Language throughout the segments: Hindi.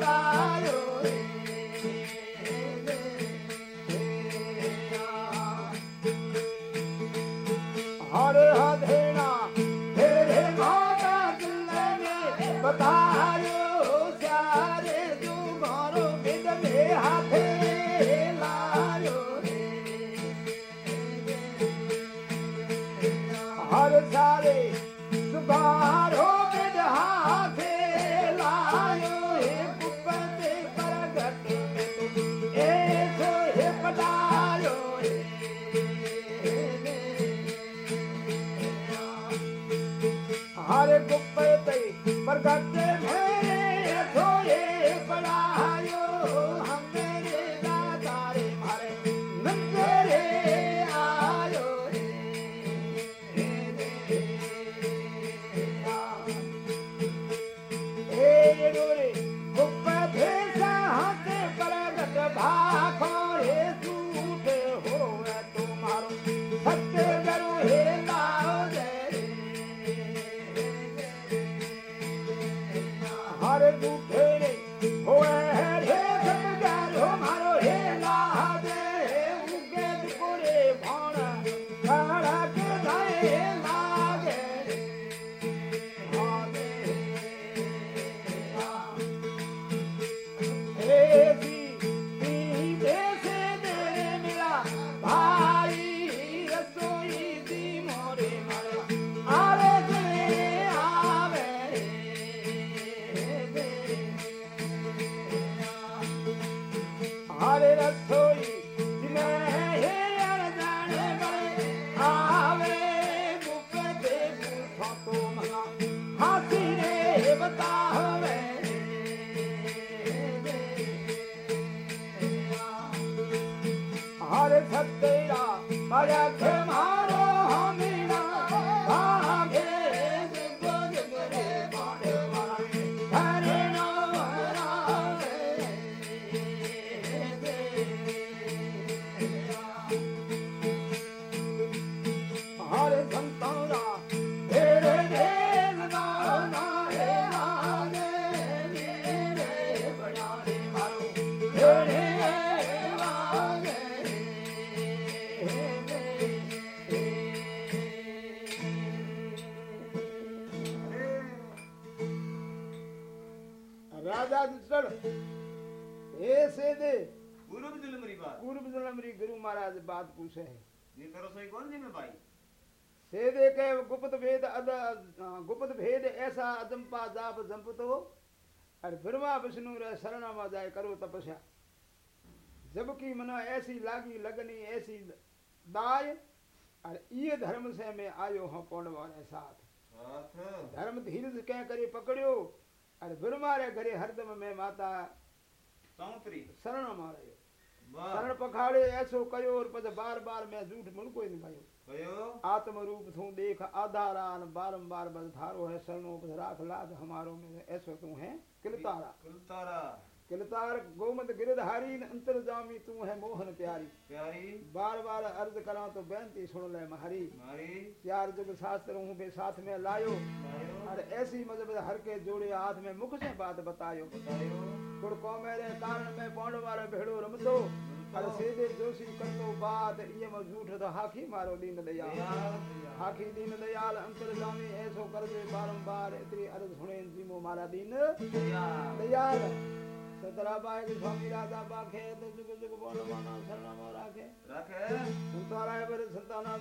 में सोए पयो गुप्त भेद अद गुप्त भेद ऐसा अजंपा जाप जंपतो और ब्रह्मा विष्णु रे शरण में जाए करो तपस्या। जबकि मना ऐसी लागी लगनी ऐसी दाय और ये धर्म से मैं आयो हूँ पौंड वाले साथ। धर्म धीरज कह करे पकड़ियो। और ब्रह्मा रे घरे हरदम में माता शरण मारे शरण पखाड़े ऐसो कयो और पद बार बार मैं झूठ इन कयो कयो आत्म रूप थू देख आधारान बारंबार बस धारो है शरणो पद राख लाज हमारो में ऐसो तू है? किलतारा। कुलतारा। किलतार गोमत गिरधारी अंतर जामी तू है मोहन प्यारी। प्यारी। बार बार अर्ज़ करा तो बेनती सुन ले महारी प्यार जुग शास्त्र हूँ बे साथ में लायो। और ऐसी मजब हर के जोड़े हाथ में मुख से बात बतायो। बतायो। गुड़को मेरे कारण में पौंड वाला भेड़ो रमतो। और सीधे जोशी करतो बात ये में झूठ तो हाखी मारो दीन दयाल। हाखी दीन दयाल अंतर जामी ऐसो कर दे बारंबार इतनी अर्ज़ सुने जीमो मारा दीन। दयाल। सतरा बाय स्वामी राजा बाखे तो जुग जुग बोल माना शरण में राखे। रखे। संतारा है बर संताना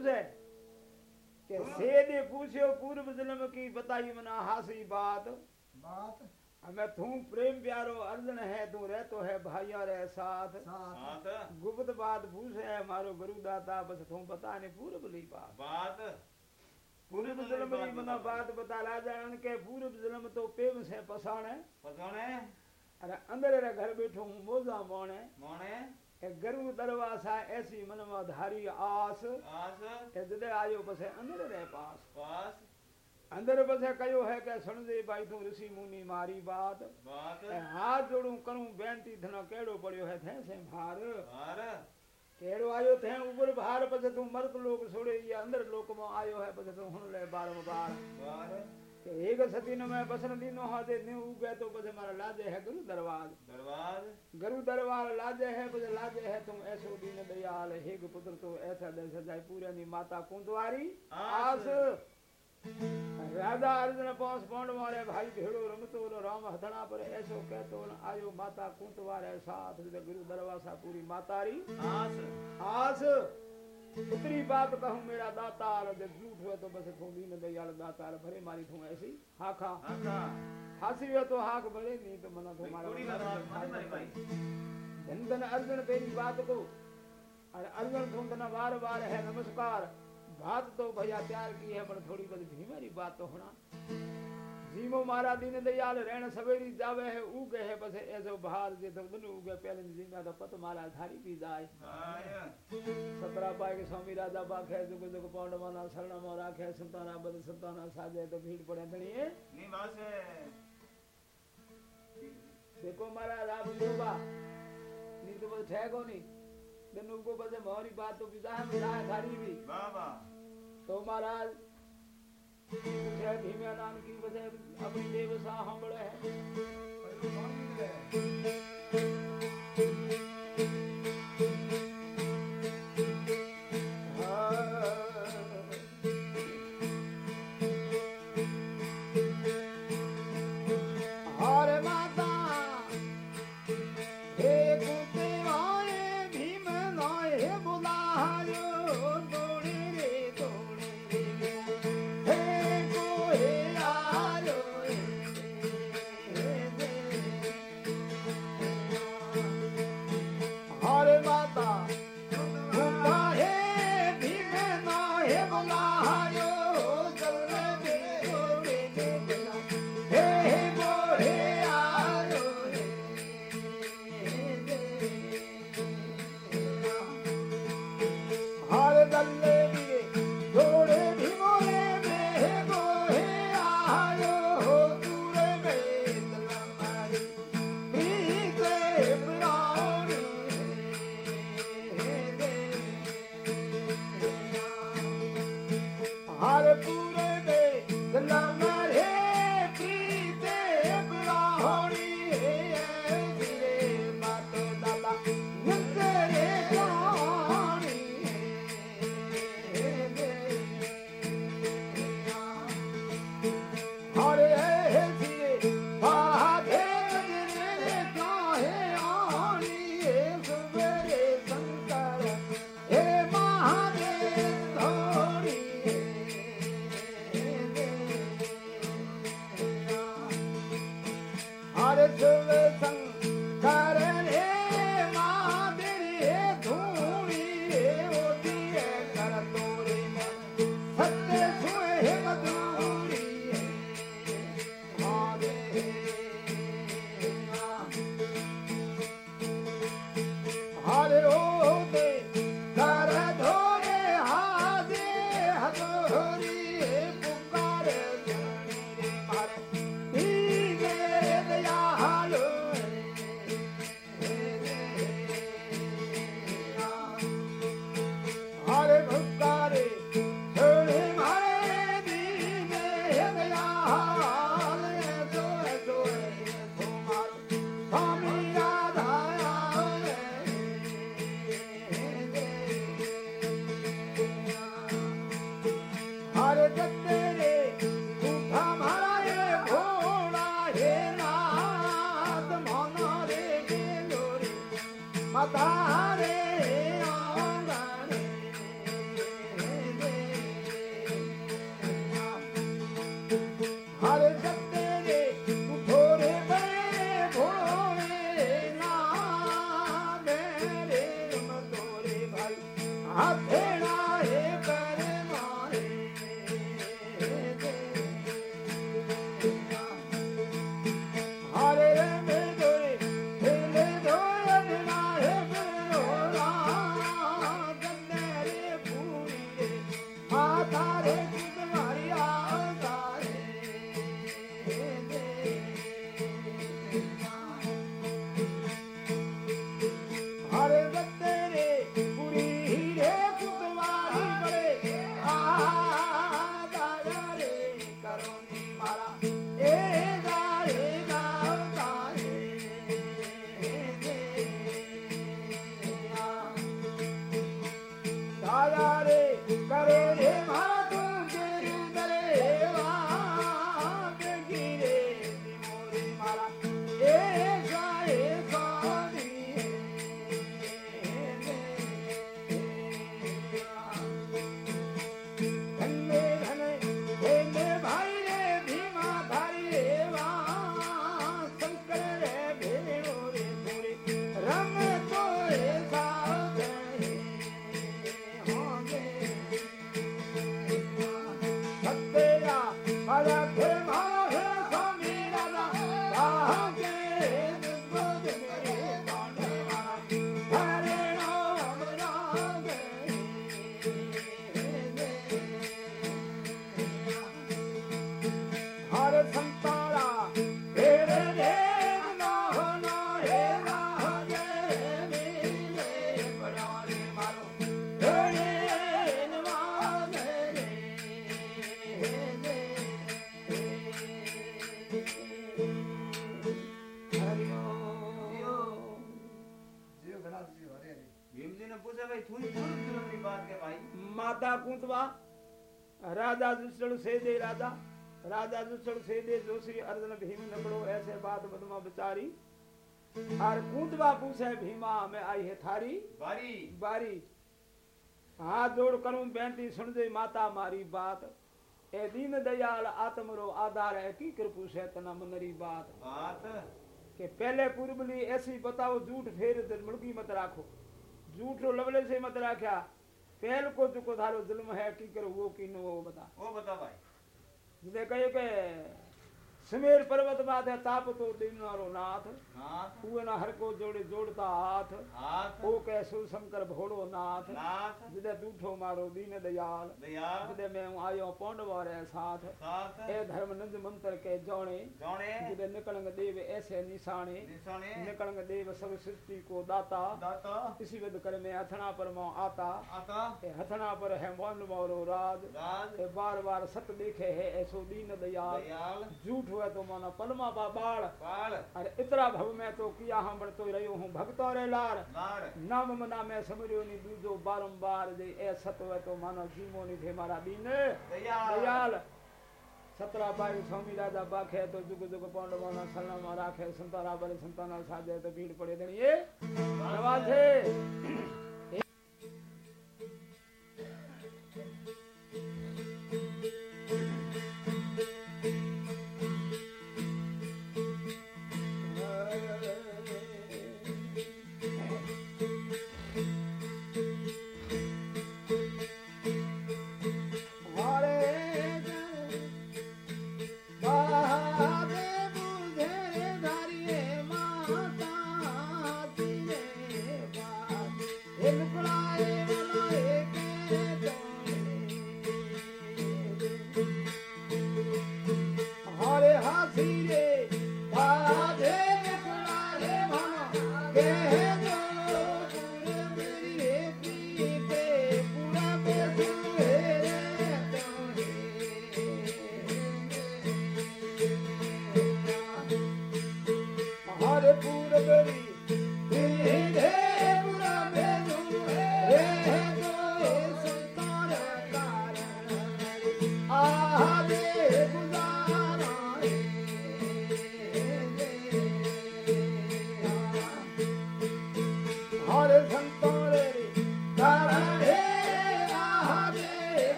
समझे से दे पूछियो पूर्व जन्म की बताई मना हासी बात। बात। मैं तू प्रेम प्यारो अर्जन है तू रह तो है भाइया रे साथ। साथ। गुप्त बात पूछे मारो गुरु दाता बस तू बता ने पूर्व ली बात। बात। पूर्व जन्म की मना बात। बता ला जान के पूर्व जन्म तो प्रेम से पसाण। है पसाण। है अरे अंदर रे घर बैठो मोजा मोणे। मोणे। गर्व दरवासा ऐसी मन में धारी आस। आस। ए जदे आयो पसे अंदर रे पास। पास। अंदर पसे कयो है के सुन दे भाई तू ऋषि मुनि मारी बात। बात। हाथ जोड़ू करूँ बेनती धना केड़ो पड़यो है थे से भार। भार। केड़ो आयो थे ऊपर भार पसे तू मर्द लोग छोड़े या अंदर लोक में आयो है पसे तू हुन ले बार बार। बार। કે એક સતીનો મેં બસરતીનો હાથે નહીં ઉગે તો પછી મારા લાજે હે ગુરુ દરવાજ દરવાજ ગુરુ દરવાજ લાજે હે પછી લાજે હે તું એસો દીન દયાલ હેગ પુત્ર તો એસા દે સજાય પૂરાની માતા કુંદવારી આસ રાધા અર્જુન પોસ પોંડ મારે ભાઈ ભેળો રમતો નો રામ હથણા પર એસો કહેતો આયો માતા કુંતવારે સાથ ગુરુ દરવાસા પૂરી માતારી આસ આસ इतनी बात कहूँ मेरा दाता जब झूठ हुआ तो बस ठोली न दई आल भरे मारी थू ऐसी हाखा हासी हुआ तो हाक भरे नहीं तो मना तो मारा धन धन अर्जुन तेरी बात को और अर्जुन तुम धन बार बार है नमस्कार। बात तो भैया प्यार की है पर थोड़ी बहुत धीमेरी बात तो होना। जीमो मारा दीन दयाल रहण सवेरी जावे है उगे है बस ऐसो बहार जे तो बनु उगे पहले जीमा तो पत मारा धारी भी जाए सतरा पाए के स्वामी राजा बाखे है जुग जुग पांड माना शरण मो राखे संताना बद संताना साजे तो भीड़ पड़े धणी है निवास है देखो मारा राम देवा नी तो बस ठहको नी दुनु को बस मोरी बात तो विदा है विदा धारी भी वाह वाह तो महाराज भीमे की वजह अपनी देवसा हम बड़े हैं 吧。हरे राधा कुंतवा राजा दुष्ण से दे राजा राजा दुष्ण से दे जो श्री अर्जुन भीम नकड़ो ऐसे बात बदमा बिचारी। और कुंतवा पूछे भीमा मैं आई है थारी? बारी। बारी। हाथ जोड़ करूँ बेंती सुन दे माता मारी बात। ए दीन दयाल आत्मरो आधार है की कृपु से तना मनरी बात। बात। के पहले पूर्वली ऐसी बताओ झूठ फेर तो मुर्गी मत राखो। झूठ लवले से मत राख्या। पहल को चुको थारो जुल्म है की करो वो की नो वो बता वो बता भाई जिसे कहे के समेर पर्वत बात है ताप तो दिनारो नाथ। हुए ना हर को जोड़े जोड़ता हाथ। ओ कैसो शंकर भोड़ो नाथ। जिदे दूठो मारो दीन दयाल। जिदे मैं आयो पौंडवा रे साथ। ए धर्म नंद मंत्र के जोड़े जिदे निकलंग देव ऐसे निशाने निकलंग देव सब सृष्टि को दाता। इसी विद कर में हथना पर मो आता। हथना पर है मोन मोरो राज। बार बार सत देखे है ऐसो दीन दयाल। झूठ हुए तो माना पलमा बा बाड़ अरे इतरा भव में तो किया हाँ, हम बढ़तो रहो हूँ भगतो रे लार। नाम मना मैं समझो नी दूजो बारंबार जे ए सत हुए तो मानो जीमो नी थे मारा बीने दयाल। सतरा बाई स्वामी राजा बाखे तो जुग जुग पौंड माना सलना मारा खे संतारा बड़े संताना साजे तो भीड़ पड़े देनी ये नवाजे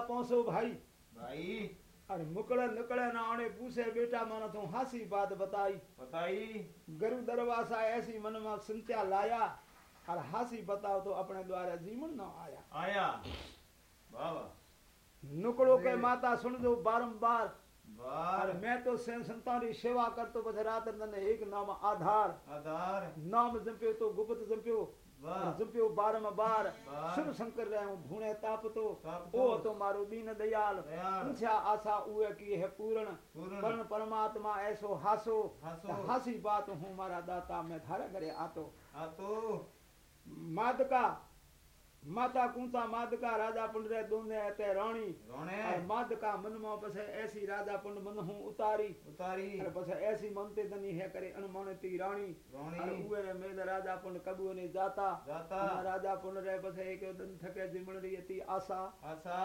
ला पहुंचो भाई। भाई। अरे मुकड़े निकड़े ना आने पूछे बेटा माना तू हासी बात बताई। बताई। गुरु दरवासा ऐसी मन में संत्या लाया और हासी बताओ तो अपने द्वारा जीवन ना आया। आया। बाबा नुकड़ो के माता सुन दो बारंबार। और मैं तो संतान की सेवा करतो बस रात एक नाम आधार। आधार। नाम जंपियो तो गुप्त जंपियो। જપ્યો બારમાં બાર શિવ શંકર રહ્યો ભૂણે તાપતો ઓ તો મારો દીન દયાલ પૂછ્યા આશા ઉએ કી હે પૂર્ણ પણ પરમાત્મા એસો હાસો હાસી બાત હું મારા દાતા મેં ધારે ઘરે આતો આતો માદકા माता कुंता मादका राजा पुंड रे दोने ते रानी रोने। और मादका मन में पसे ऐसी राजा पुंड मन हूँ उतारी। उतारी। और पसे ऐसी मनते दनी है करे अनमानती रानी। और रोणी उए रे मेल राजा पुंड कबू ने जाता। जाता। राजा पुंड रे पसे एक दिन थके जिमण रही थी आशा। आशा।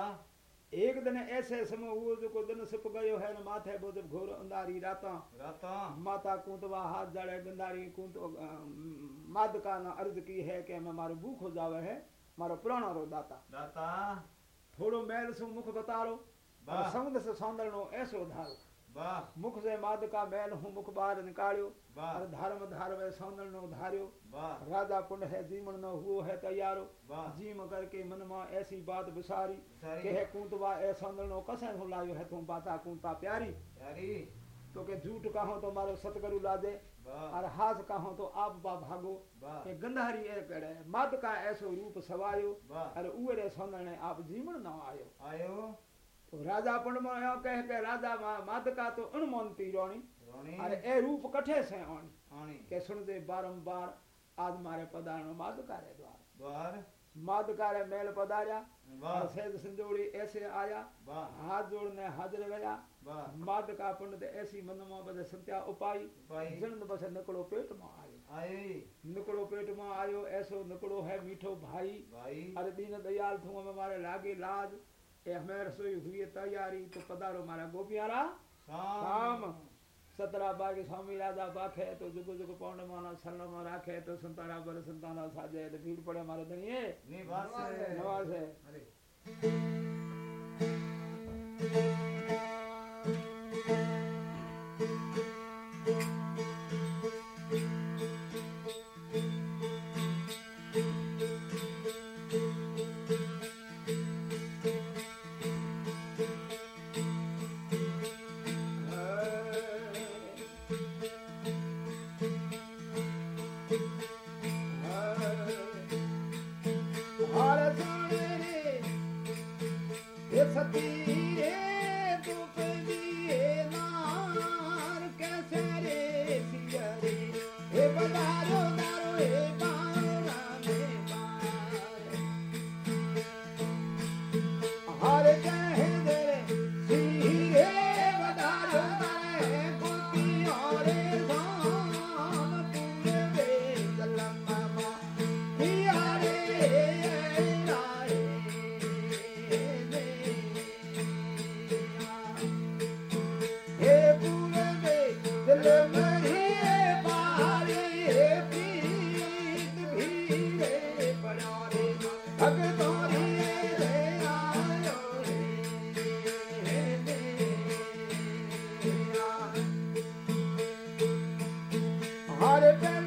एक दिन ऐसे समय हुओ जो को दिन सिप गयो है न माथे बोध घोर अंधारी राता। राता। माता कुंतवा हाथ जड़े गंधारी कुंत मादका न अर्ज़ की है कि मैं मारो भूख हो जावे है। मारो प्राणो रो दाता दाता थोड़ो मैल सु मुख बतारो वाह समुद्र से सौंदर्य ऐसो धारो वाह मुख से मादका मैल हूँ मुख बाहर निकालियो और धर्म धारवे सौंदर्य नो धारियो वाह राजा कुंड है जीवन न हुओ है तैयारो वाह जीम करके मन में ऐसी बात विसारी सारी के है कुंतवा ऐ सौंदर्य नो हो है तो के झूठ कहो तो मारो सतगुरु लादे वाह। और हाथ कहो तो आप बा भागो। के गंधारी ए करे मद का ऐसो रूप सवायो और उरे सौंदर्य आप जीवन न आयो। आयो। तो राजा पुंड में यो कह के राजा मद का तो अणमानती रोणी और ए रूप कठे से आणी के सुन दे बारंबार आज मारे पधारण माद रे द्वार। बार माद मेल और सेज संजोड़ी ऐसे आया हाथ जोड़ने हाजिर गया माद का पंडित ऐसी मन में बजे संत्या उपाई जन्म बस निकलो पेट में आयो। निकड़ो पेट में आयो ऐसो निकड़ो है मीठो भाई। भाई। अरे दीन दयाल थू हमें मारे लागे लाज ए हमें रसोई हुई तैयारी तो पधारो मारा गोपियारा। शाम। सतरा बागे स्वामी राजा पाखे तो जुगो जुगो पौंड माना शरण में राखे तो संतारा बर संताना साजे। तो भीड़ पड़े मारे धनिए निवास नवाज़ है। हर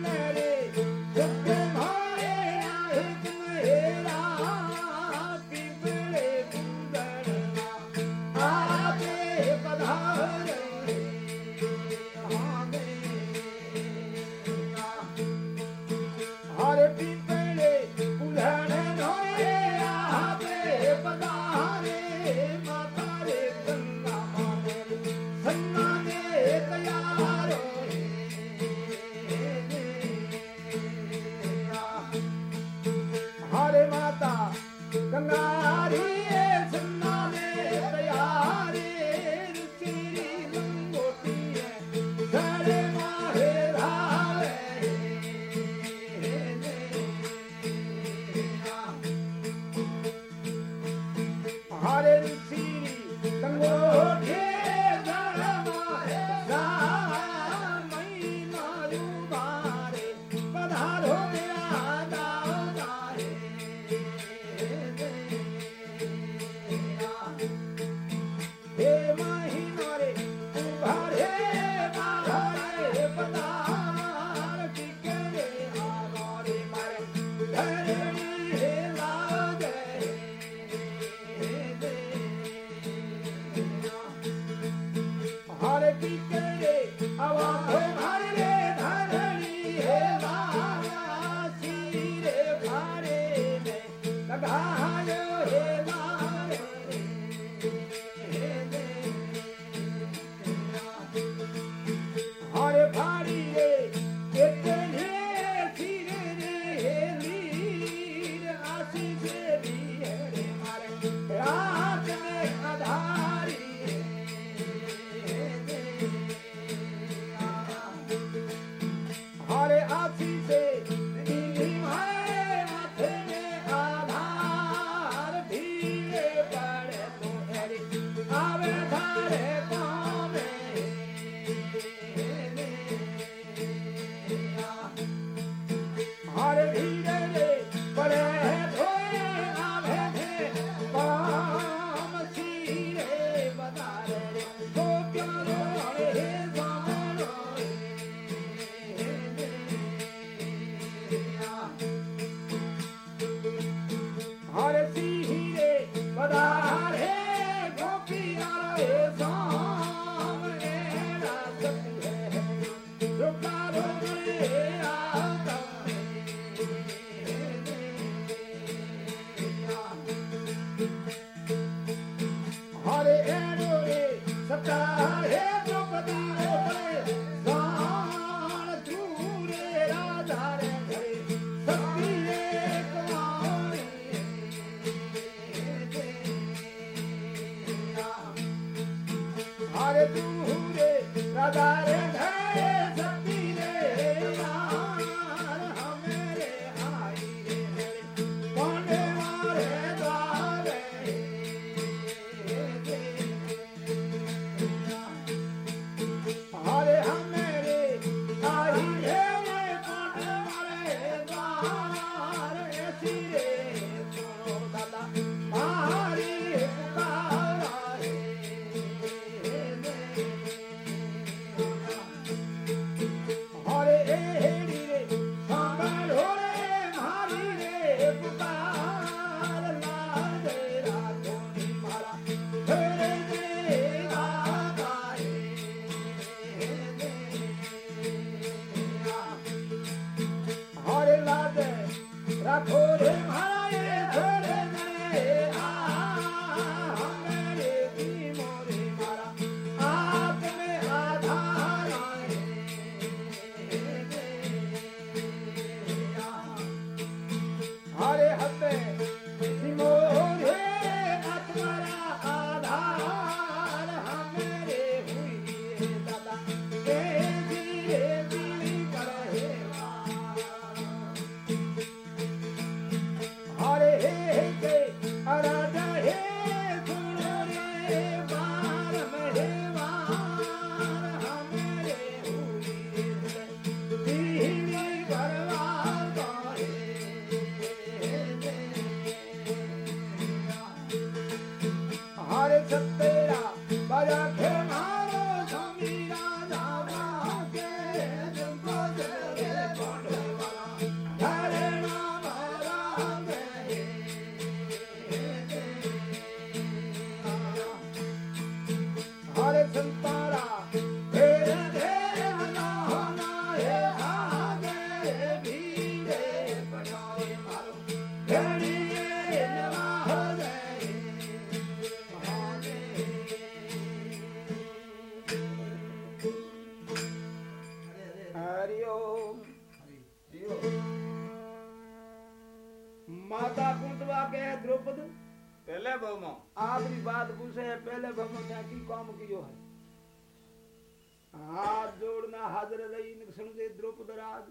सहोदराज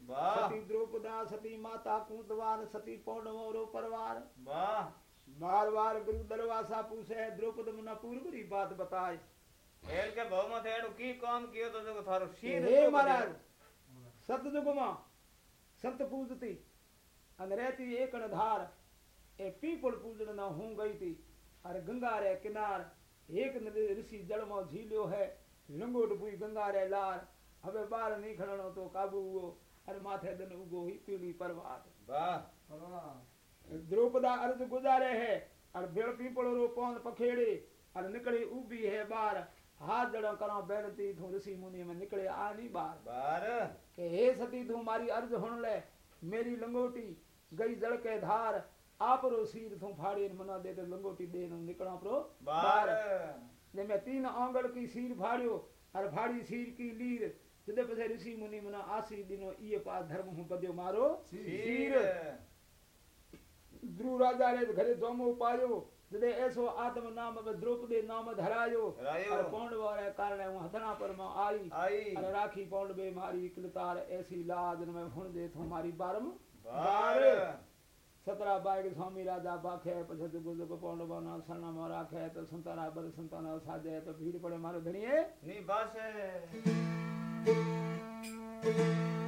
सती द्रौपदा सती माता कूतवान सती पौडमोरो परवार बार बार गुरु दरवासा पूछे द्रौपद मुना पूर्वरी बात बताए। खेल के बहु मत एड़ो की काम कियो तो देखो थारो शीर हे महाराज सत जुगमा संत पूजती अन रहती एक धार ए पीपल पूजन न हो गई थी अरे गंगा रे किनार एक ऋषि जलमो झीलो है लंगोट बुई गंगा रे लार। હવે બાર નીકળણો તો કાબુ ઉગો અરે માથે દન ઉગો હી પીળી પરવાત વાહ દ્રૌપદા અર્ધ ગુજારે હે અરે ભેળ પીપળો રો પોન પખેડે અરે નીકળી ઊભી હે બાર હાથ જડો કરો બેનતી થું ઋષિ મુનિ में निकले आ नहीं बार बार કે હે સતી તું મારી અર્જ હુણ લે મેરી લંગોટી ગઈ જળ કે ધાર આપરો શીર તું ફાડી ને મના દે તો લંગોટી દે નું નીકળા પ્રો बार ને મેં तीन आंगल की सीर फाड़ियो और फाड़ी सीर की लीर सिद्ध पसे ऋषि मुनि मना आसी दिनो ये पास धर्म हूँ पद्यो मारो सीर ध्रुव राजा रे घरे दोमो उपायो जदे ऐसो आत्म नाम में द्रौपदी नाम धरायो और पौंड वारे कारण हूँ हदना पर मैं आई और राखी पौंड बे मारी इकलतार ऐसी लाज न मैं हुन दे तुम्हारी बारम बार सतरा बाइक स्वामी राजा बाखे पछत गुजर को पौंड बना सना मारा खे तो संताना बर संताना साजे तो भीड़ पड़े मारो धनिए नी बास है हरे